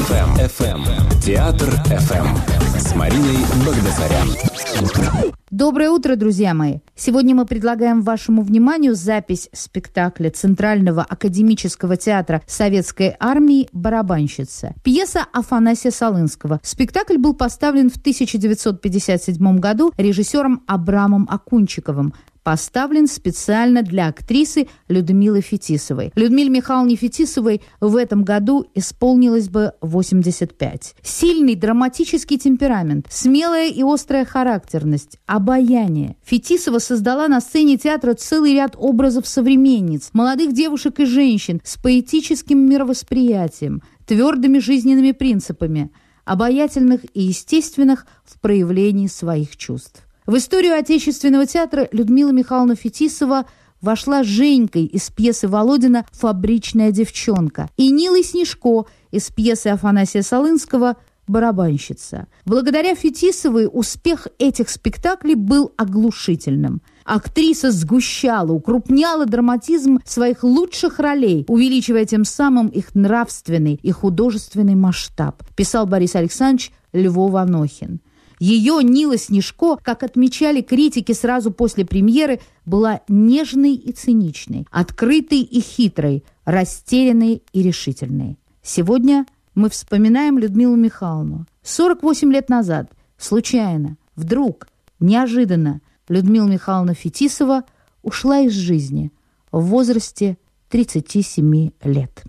FM. FM. Театр FM. С Мариной Багдасарян. Доброе утро, друзья мои! Сегодня мы предлагаем вашему вниманию запись спектакля Центрального академического театра Советской армии «Барабанщица». Пьеса Афанасия Солынского. Спектакль был поставлен в 1957 году режиссером Абрамом Акунчиковым поставлен специально для актрисы Людмилы Фетисовой. Людмиле Михайловне Фетисовой в этом году исполнилось бы 85. Сильный драматический темперамент, смелая и острая характерность, обаяние. Фетисова создала на сцене театра целый ряд образов современниц, молодых девушек и женщин с поэтическим мировосприятием, твердыми жизненными принципами, обаятельных и естественных в проявлении своих чувств. В историю отечественного театра Людмила Михайловна Фетисова вошла Женькой из пьесы Володина «Фабричная девчонка» и Нилой Снежко из пьесы Афанасия Солынского «Барабанщица». Благодаря Фетисовой успех этих спектаклей был оглушительным. Актриса сгущала, укрупняла драматизм своих лучших ролей, увеличивая тем самым их нравственный и художественный масштаб, писал Борис Александрович Львов Анохин. Ее Нила Снежко, как отмечали критики сразу после премьеры, была нежной и циничной, открытой и хитрой, растерянной и решительной. Сегодня мы вспоминаем Людмилу Михайловну. 48 лет назад, случайно, вдруг, неожиданно, Людмила Михайловна Фетисова ушла из жизни в возрасте 37 лет.